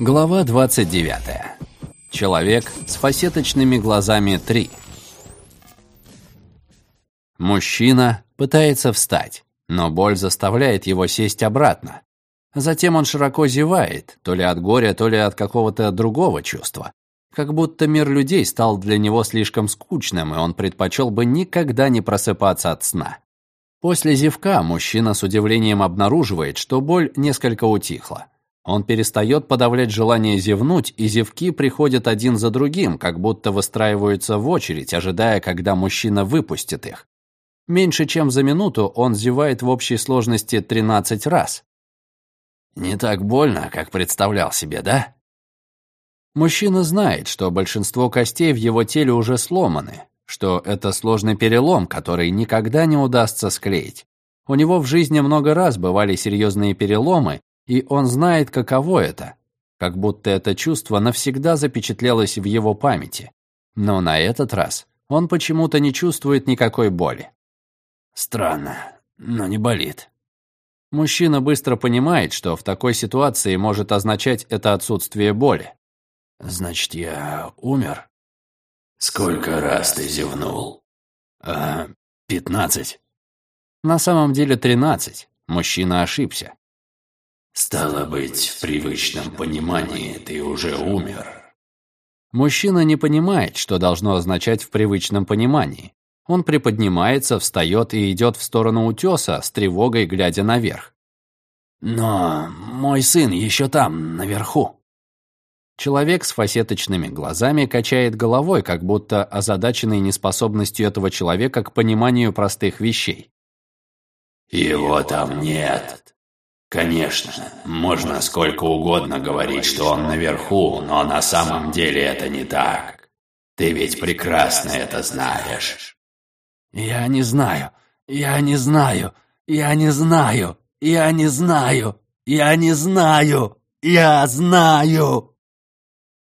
Глава 29. Человек с фасеточными глазами 3. Мужчина пытается встать, но боль заставляет его сесть обратно. Затем он широко зевает, то ли от горя, то ли от какого-то другого чувства. Как будто мир людей стал для него слишком скучным, и он предпочел бы никогда не просыпаться от сна. После зевка мужчина с удивлением обнаруживает, что боль несколько утихла. Он перестает подавлять желание зевнуть, и зевки приходят один за другим, как будто выстраиваются в очередь, ожидая, когда мужчина выпустит их. Меньше чем за минуту он зевает в общей сложности 13 раз. Не так больно, как представлял себе, да? Мужчина знает, что большинство костей в его теле уже сломаны, что это сложный перелом, который никогда не удастся склеить. У него в жизни много раз бывали серьезные переломы, и он знает, каково это, как будто это чувство навсегда запечатлелось в его памяти. Но на этот раз он почему-то не чувствует никакой боли. Странно, но не болит. Мужчина быстро понимает, что в такой ситуации может означать это отсутствие боли. Значит, я умер? Сколько раз ты зевнул? А, пятнадцать. На самом деле тринадцать. Мужчина ошибся. Стало быть, в привычном понимании ты уже умер. Мужчина не понимает, что должно означать в привычном понимании. Он приподнимается, встает и идет в сторону утеса, с тревогой глядя наверх. «Но мой сын еще там, наверху». Человек с фасеточными глазами качает головой, как будто озадаченный неспособностью этого человека к пониманию простых вещей. «Его там нет. Конечно, можно сколько угодно говорить, что он наверху, но на самом деле это не так. Ты ведь прекрасно это знаешь». «Я не знаю, я не знаю, я не знаю, я не знаю, я не знаю, я знаю!»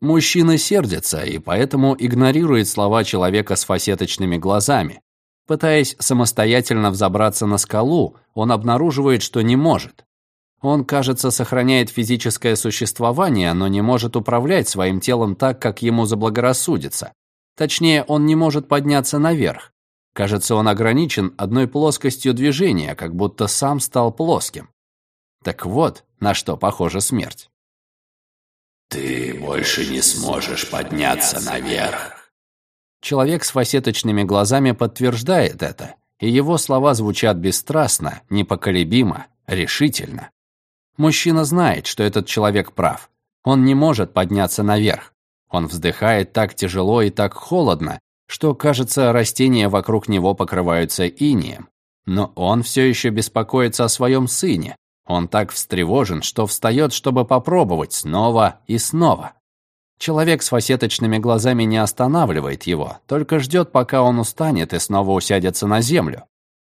Мужчина сердится и поэтому игнорирует слова человека с фасеточными глазами. Пытаясь самостоятельно взобраться на скалу, он обнаруживает, что не может. Он, кажется, сохраняет физическое существование, но не может управлять своим телом так, как ему заблагорассудится. Точнее, он не может подняться наверх. Кажется, он ограничен одной плоскостью движения, как будто сам стал плоским. Так вот, на что похожа смерть. «Ты больше не сможешь подняться наверх». Человек с фасеточными глазами подтверждает это, и его слова звучат бесстрастно, непоколебимо, решительно. Мужчина знает, что этот человек прав. Он не может подняться наверх. Он вздыхает так тяжело и так холодно, что, кажется, растения вокруг него покрываются инием. Но он все еще беспокоится о своем сыне, он так встревожен, что встает, чтобы попробовать снова и снова. Человек с фасеточными глазами не останавливает его, только ждет, пока он устанет и снова усядется на землю.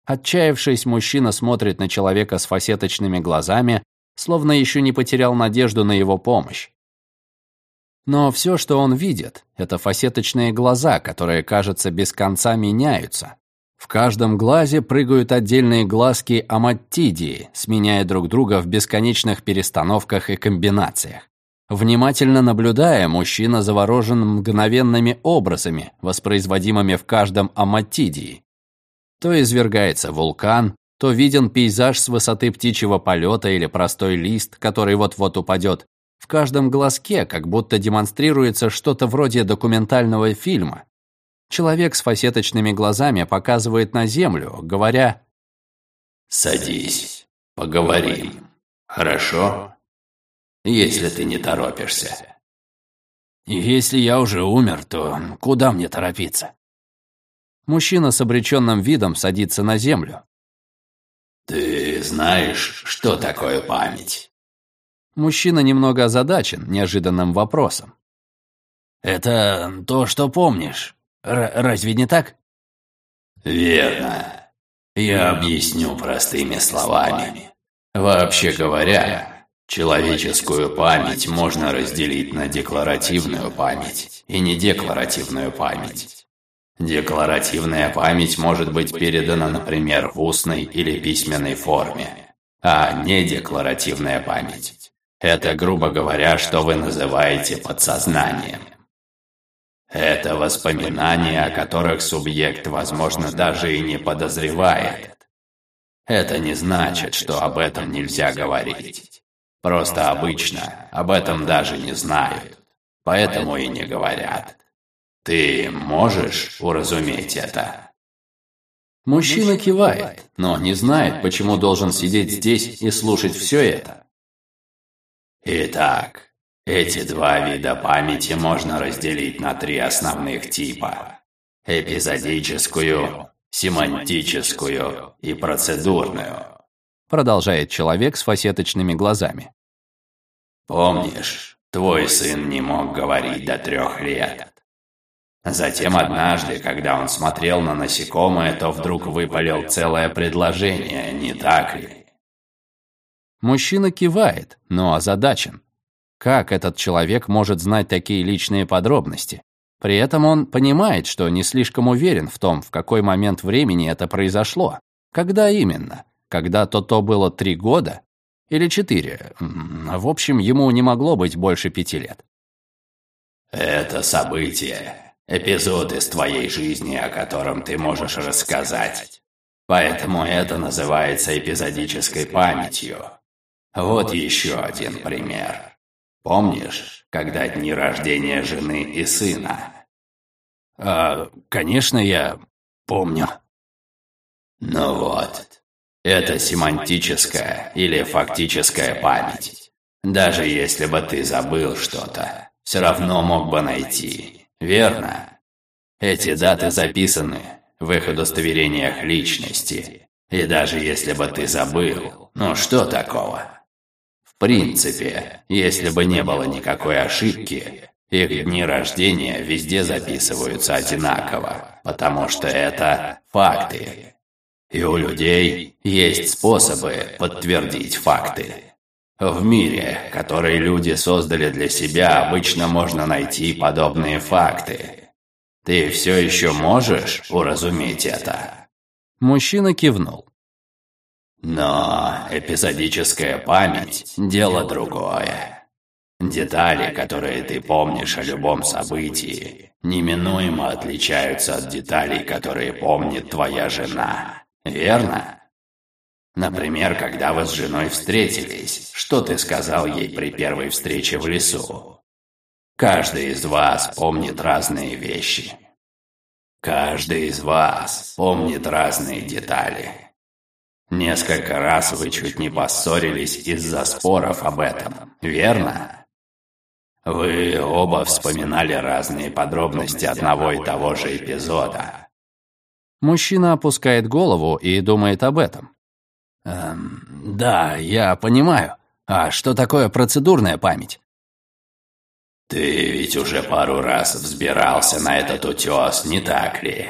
Отчаявшись, мужчина смотрит на человека с фасеточными глазами, словно еще не потерял надежду на его помощь. Но все, что он видит, это фасеточные глаза, которые, кажется, без конца меняются, в каждом глазе прыгают отдельные глазки аматтидии, сменяя друг друга в бесконечных перестановках и комбинациях. Внимательно наблюдая, мужчина заворожен мгновенными образами, воспроизводимыми в каждом аматтидии. То извергается вулкан, то виден пейзаж с высоты птичьего полета или простой лист, который вот-вот упадет. В каждом глазке как будто демонстрируется что-то вроде документального фильма, Человек с фасеточными глазами показывает на землю, говоря «Садись, поговорим, хорошо? Если ты не торопишься». «Если я уже умер, то куда мне торопиться?» Мужчина с обреченным видом садится на землю. «Ты знаешь, что такое память?» Мужчина немного озадачен неожиданным вопросом. «Это то, что помнишь. Р разве не так? Верно. Я объясню простыми словами. Вообще говоря, человеческую память можно разделить на декларативную память и недекларативную память. Декларативная память может быть передана, например, в устной или письменной форме, а недекларативная память – Это, грубо говоря, что вы называете подсознанием. Это воспоминания, о которых субъект, возможно, даже и не подозревает. Это не значит, что об этом нельзя говорить. Просто обычно об этом даже не знают, поэтому и не говорят. Ты можешь уразуметь это? Мужчина кивает, но не знает, почему должен сидеть здесь и слушать все это. Итак, эти два вида памяти можно разделить на три основных типа. Эпизодическую, семантическую и процедурную. Продолжает человек с фасеточными глазами. Помнишь, твой сын не мог говорить до трех лет. Затем однажды, когда он смотрел на насекомое, то вдруг выпалил целое предложение, не так ли? Мужчина кивает, но озадачен. Как этот человек может знать такие личные подробности? При этом он понимает, что не слишком уверен в том, в какой момент времени это произошло. Когда именно? Когда то-то было три года? Или четыре? В общем, ему не могло быть больше пяти лет. Это событие, эпизод из твоей жизни, о котором ты можешь рассказать. Поэтому это называется эпизодической памятью. Вот еще один пример. Помнишь, когда дни рождения жены и сына? А, конечно, я помню. Ну вот, это семантическая или фактическая память. Даже если бы ты забыл что-то, все равно мог бы найти, верно? Эти даты записаны в их удостоверениях личности. И даже если бы ты забыл, ну что такого? В принципе, если бы не было никакой ошибки, их дни рождения везде записываются одинаково, потому что это факты. И у людей есть способы подтвердить факты. В мире, который люди создали для себя, обычно можно найти подобные факты. Ты все еще можешь уразуметь это? Мужчина кивнул. Но эпизодическая память – дело другое. Детали, которые ты помнишь о любом событии, неминуемо отличаются от деталей, которые помнит твоя жена. Верно? Например, когда вы с женой встретились, что ты сказал ей при первой встрече в лесу? Каждый из вас помнит разные вещи. Каждый из вас помнит разные детали. Несколько раз вы чуть не поссорились из-за споров об этом, верно? Вы оба вспоминали разные подробности одного и того же эпизода. Мужчина опускает голову и думает об этом. Эм, да, я понимаю. А что такое процедурная память? Ты ведь уже пару раз взбирался на этот утес, не так ли?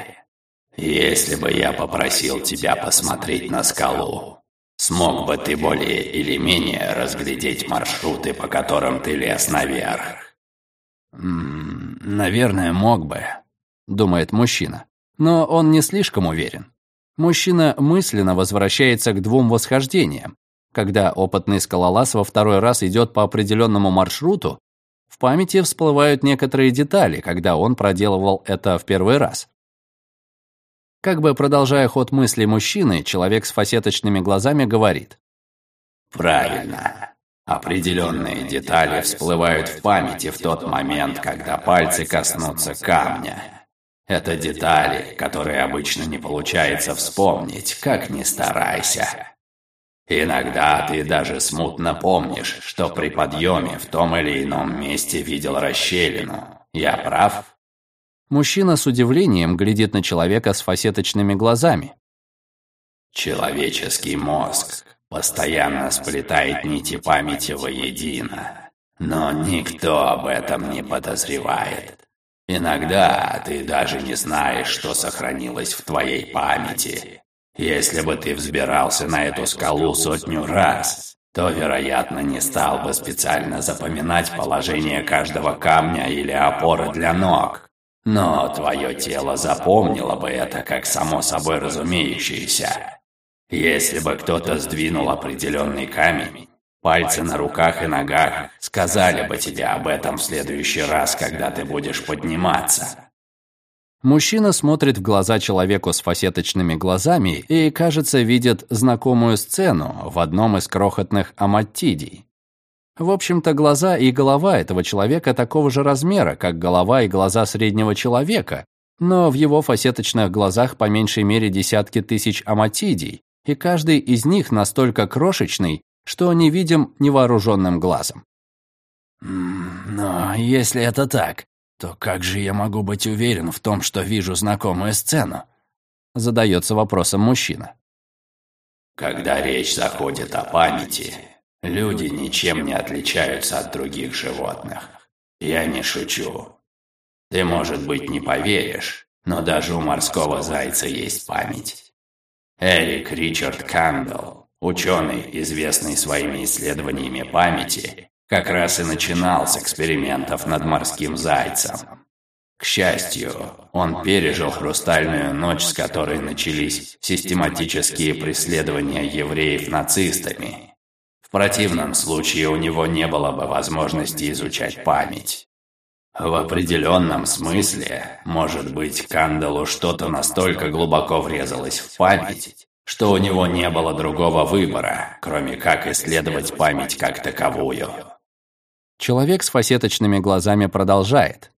Если бы я попросил тебя посмотреть на скалу, смог бы ты более или менее разглядеть маршруты, по которым ты лез наверх? «Наверное, мог бы», — думает мужчина. Но он не слишком уверен. Мужчина мысленно возвращается к двум восхождениям. Когда опытный скалолаз во второй раз идет по определенному маршруту, в памяти всплывают некоторые детали, когда он проделывал это в первый раз. Как бы продолжая ход мысли мужчины, человек с фасеточными глазами говорит. «Правильно. Определенные детали всплывают в памяти в тот момент, когда пальцы коснутся камня. Это детали, которые обычно не получается вспомнить, как ни старайся. Иногда ты даже смутно помнишь, что при подъеме в том или ином месте видел расщелину. Я прав?» Мужчина с удивлением глядит на человека с фасеточными глазами. Человеческий мозг постоянно сплетает нити памяти воедино, но никто об этом не подозревает. Иногда ты даже не знаешь, что сохранилось в твоей памяти. Если бы ты взбирался на эту скалу сотню раз, то, вероятно, не стал бы специально запоминать положение каждого камня или опоры для ног. Но твое тело запомнило бы это как само собой разумеющееся. Если бы кто-то сдвинул определенный камень, Пальцы на руках и ногах сказали бы тебе об этом в следующий раз, когда ты будешь подниматься. Мужчина смотрит в глаза человеку с фасеточными глазами и, кажется, видит знакомую сцену в одном из крохотных аматтидий. В общем-то, глаза и голова этого человека такого же размера, как голова и глаза среднего человека, но в его фасеточных глазах по меньшей мере десятки тысяч аматидий, и каждый из них настолько крошечный, что не видим невооруженным глазом. «Но если это так, то как же я могу быть уверен в том, что вижу знакомую сцену?» Задается вопросом мужчина. Когда речь заходит о памяти, люди ничем не отличаются от других животных. Я не шучу. Ты, может быть, не поверишь, но даже у морского зайца есть память. Эрик Ричард Кэмпбелл, ученый, известный своими исследованиями памяти, как раз и начинал с экспериментов над морским зайцем. К счастью, он пережил хрустальную ночь, с которой начались систематические преследования евреев нацистами. В противном случае у него не было бы возможности изучать память. В определенном смысле, может быть, Кандалу что-то настолько глубоко врезалось в память, что у него не было другого выбора, кроме как исследовать память как таковую. Человек с фасеточными глазами продолжает.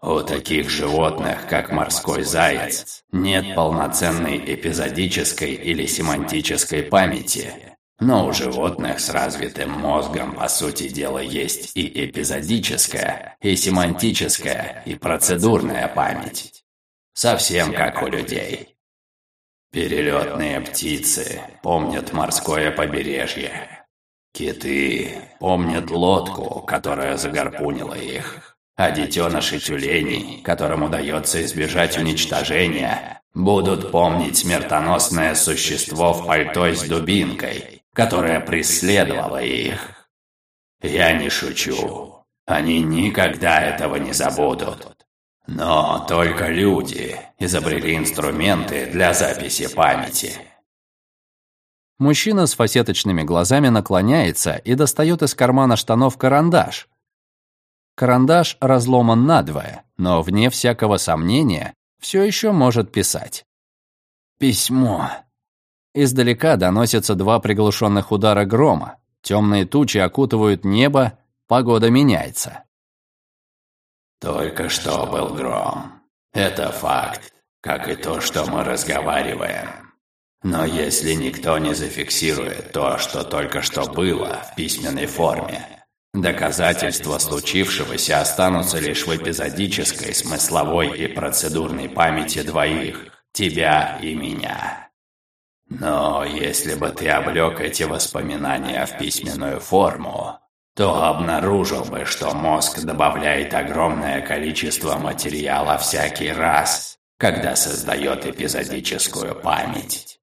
У таких животных, как морской заяц, нет полноценной эпизодической или семантической памяти. Но у животных с развитым мозгом, по сути дела, есть и эпизодическая, и семантическая, и процедурная память. Совсем как у людей. Перелетные птицы помнят морское побережье, Киты помнят лодку, которая загорпунила их. А детеныши тюленей, которым удается избежать уничтожения, будут помнить смертоносное существо в пальто с дубинкой, которое преследовало их. Я не шучу. Они никогда этого не забудут. Но только люди изобрели инструменты для записи памяти. Мужчина с фасеточными глазами наклоняется и достает из кармана штанов карандаш. Карандаш разломан надвое, но, вне всякого сомнения, все еще может писать. «Письмо». Издалека доносятся два приглушенных удара грома. Темные тучи окутывают небо, погода меняется. «Только что был гром. Это факт, как и то, что мы разговариваем. Но если никто не зафиксирует то, что только что было в письменной форме, доказательства случившегося останутся лишь в эпизодической, смысловой и процедурной памяти двоих, тебя и меня. Но если бы ты облег эти воспоминания в письменную форму, то обнаружил бы, что мозг добавляет огромное количество материала всякий раз, когда создает эпизодическую память.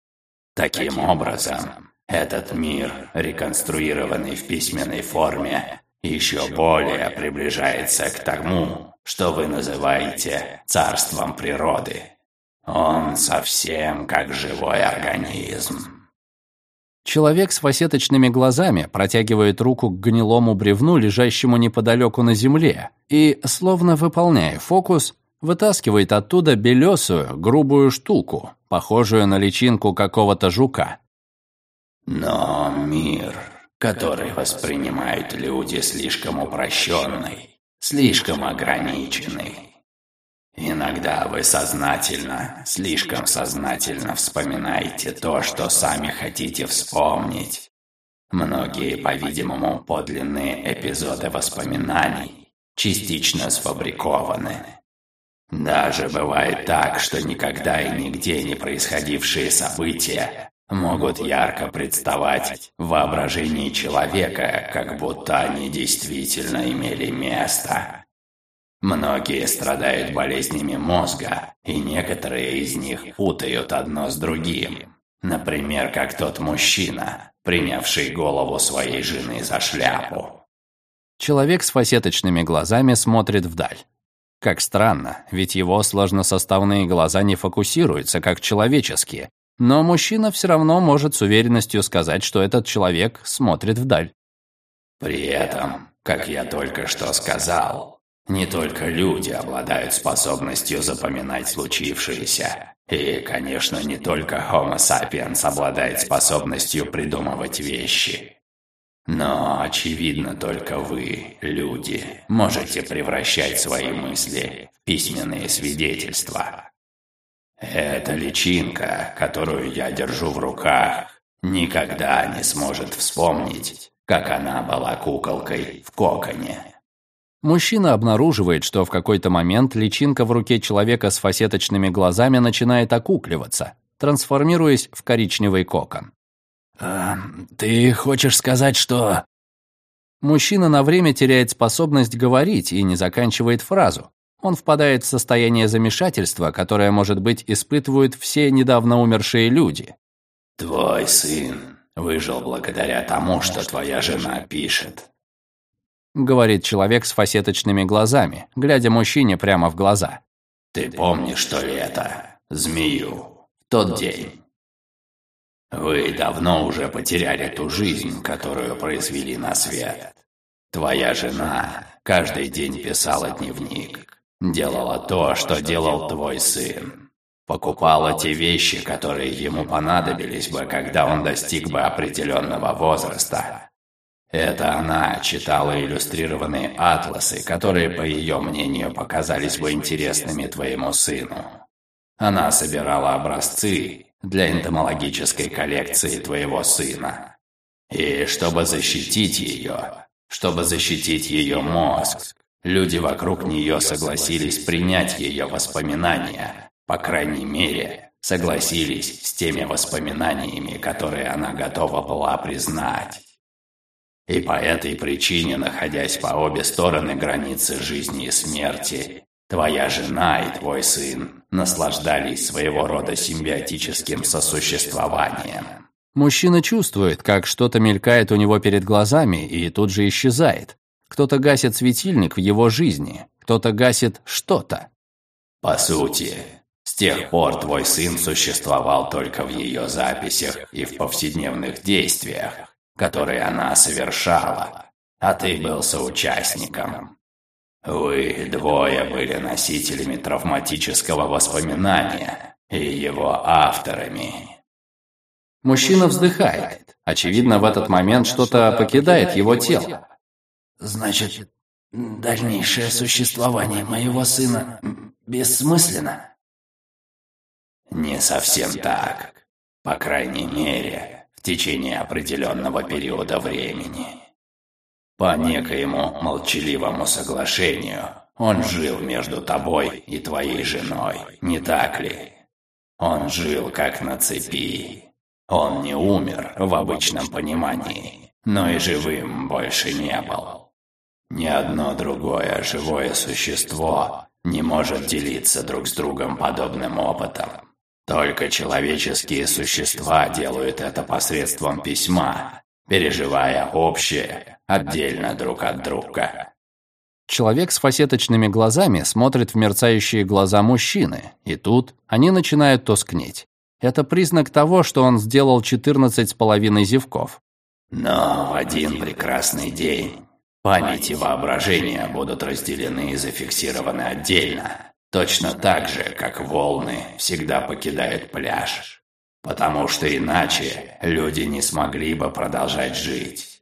Таким образом, этот мир, реконструированный в письменной форме, еще более приближается к тому, что вы называете царством природы. Он совсем как живой организм. Человек с фасеточными глазами протягивает руку к гнилому бревну, лежащему неподалеку на земле, и, словно выполняя фокус, вытаскивает оттуда белесую, грубую штуку, похожую на личинку какого-то жука. Но мир, который воспринимают люди, слишком упрощенный, слишком ограниченный. Иногда вы сознательно, слишком сознательно вспоминаете то, что сами хотите вспомнить. Многие, по-видимому, подлинные эпизоды воспоминаний частично сфабрикованы. Даже бывает так, что никогда и нигде не происходившие события могут ярко представать в воображении человека, как будто они действительно имели место. Многие страдают болезнями мозга, и некоторые из них путают одно с другим. Например, как тот мужчина, принявший голову своей жены за шляпу. Человек с фасеточными глазами смотрит вдаль. Как странно, ведь его сложносоставные глаза не фокусируются, как человеческие. Но мужчина все равно может с уверенностью сказать, что этот человек смотрит вдаль. При этом, как я только что сказал, не только люди обладают способностью запоминать случившееся. И, конечно, не только Homo sapiens обладает способностью придумывать вещи. Но, очевидно, только вы, люди, можете превращать свои мысли в письменные свидетельства. Эта личинка, которую я держу в руках, никогда не сможет вспомнить, как она была куколкой в коконе. Мужчина обнаруживает, что в какой-то момент личинка в руке человека с фасеточными глазами начинает окукливаться, трансформируясь в коричневый кокон. «А, «Ты хочешь сказать, что...» Мужчина на время теряет способность говорить и не заканчивает фразу. Он впадает в состояние замешательства, которое, может быть, испытывают все недавно умершие люди. «Твой сын выжил благодаря тому, что твоя жена пишет. — говорит человек с фасеточными глазами, глядя мужчине прямо в глаза. «Ты помнишь, что это? Змею. Тот день. Вы давно уже потеряли ту жизнь, которую произвели на свет. Твоя жена каждый день писала дневник, делала то, что делал твой сын. Покупала те вещи, которые ему понадобились бы, когда он достиг бы определенного возраста, это она читала иллюстрированные атласы, которые, по ее мнению, показались бы интересными твоему сыну. Она собирала образцы для энтомологической коллекции твоего сына. И чтобы защитить ее, чтобы защитить ее мозг, люди вокруг нее согласились принять ее воспоминания, по крайней мере, согласились с теми воспоминаниями, которые она готова была признать. И по этой причине, находясь по обе стороны границы жизни и смерти, твоя жена и твой сын наслаждались своего рода симбиотическим сосуществованием. Мужчина чувствует, как что-то мелькает у него перед глазами и тут же исчезает. Кто-то гасит светильник в его жизни, кто-то гасит что-то. По сути, с тех пор твой сын существовал только в ее записях и в повседневных действиях, которые она совершала, а ты был соучастником. Вы двое были носителями травматического воспоминания и его авторами. Мужчина вздыхает. Очевидно, в этот момент что-то покидает его тело. Значит, дальнейшее существование моего сына бессмысленно? Не совсем так. По крайней мере, течение определенного периода времени. По некоему молчаливому соглашению он жил между тобой и твоей женой, не так ли? Он жил как на цепи. Он не умер в обычном понимании, но и живым больше не был. Ни одно другое живое существо не может делиться друг с другом подобным опытом. Только человеческие существа делают это посредством письма, переживая общее отдельно друг от друга. Человек с фасеточными глазами смотрит в мерцающие глаза мужчины, и тут они начинают тоскнеть. Это признак того, что он сделал 14 с половиной зевков. Но в один прекрасный день память и воображение будут разделены и зафиксированы отдельно. Точно так же, как волны всегда покидают пляж. Потому что иначе люди не смогли бы продолжать жить.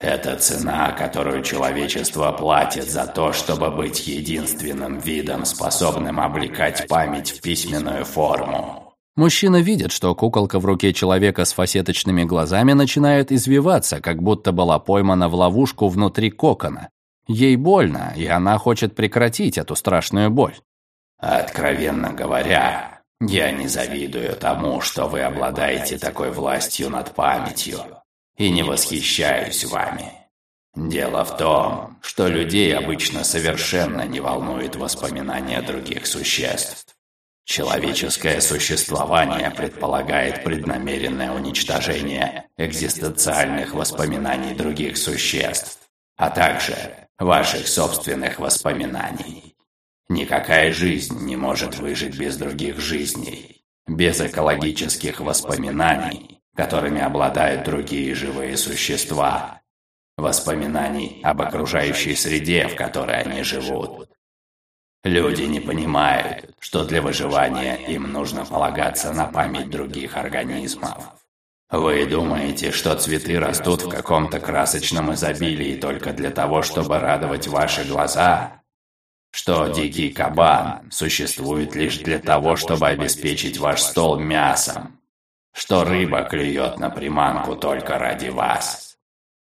Это цена, которую человечество платит за то, чтобы быть единственным видом, способным облекать память в письменную форму. Мужчина видит, что куколка в руке человека с фасеточными глазами начинает извиваться, как будто была поймана в ловушку внутри кокона. Ей больно, и она хочет прекратить эту страшную боль. Откровенно говоря, я не завидую тому, что вы обладаете такой властью над памятью, и не восхищаюсь вами. Дело в том, что людей обычно совершенно не волнует воспоминания других существ. Человеческое существование предполагает преднамеренное уничтожение экзистенциальных воспоминаний других существ, а также ваших собственных воспоминаний. Никакая жизнь не может выжить без других жизней, без экологических воспоминаний, которыми обладают другие живые существа. воспоминаний об окружающей среде, в которой они живут. Люди не понимают, что для выживания им нужно полагаться на память других организмов. Вы думаете, что цветы растут в каком-то красочном изобилии только для того, чтобы радовать ваши глаза? Что дикий кабан существует лишь для того, чтобы обеспечить ваш стол мясом? Что рыба клюет на приманку только ради вас?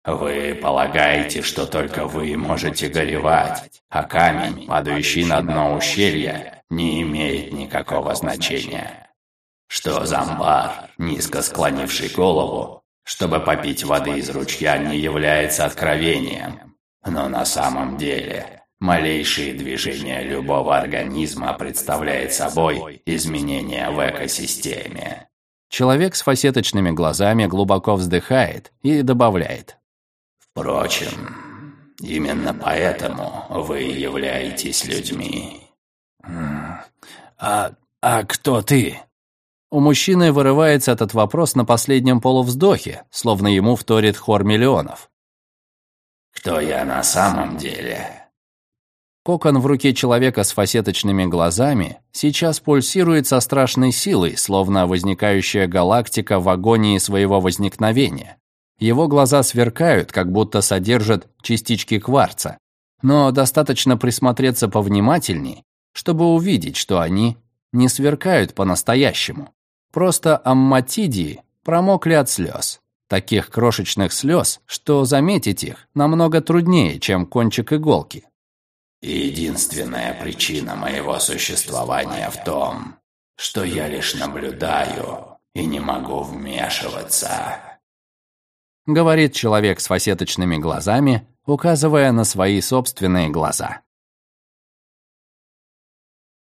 Вы полагаете, что только вы можете горевать, а камень, падающий на дно ущелья, не имеет никакого значения? Что зомбар, низко склонивший голову, чтобы попить воды из ручья, не является откровением. Но на самом деле, малейшие движения любого организма представляет собой изменения в экосистеме. Человек с фасеточными глазами глубоко вздыхает и добавляет. Впрочем, именно поэтому вы являетесь людьми. А, а кто ты? У мужчины вырывается этот вопрос на последнем полувздохе, словно ему вторит хор миллионов. «Кто я на самом деле?» Кокон в руке человека с фасеточными глазами сейчас пульсирует со страшной силой, словно возникающая галактика в агонии своего возникновения. Его глаза сверкают, как будто содержат частички кварца. Но достаточно присмотреться повнимательней, чтобы увидеть, что они не сверкают по-настоящему. Просто амматидии промокли от слез. Таких крошечных слез, что заметить их намного труднее, чем кончик иголки. Единственная причина моего существования в том, что я лишь наблюдаю и не могу вмешиваться. Говорит человек с фасеточными глазами, указывая на свои собственные глаза.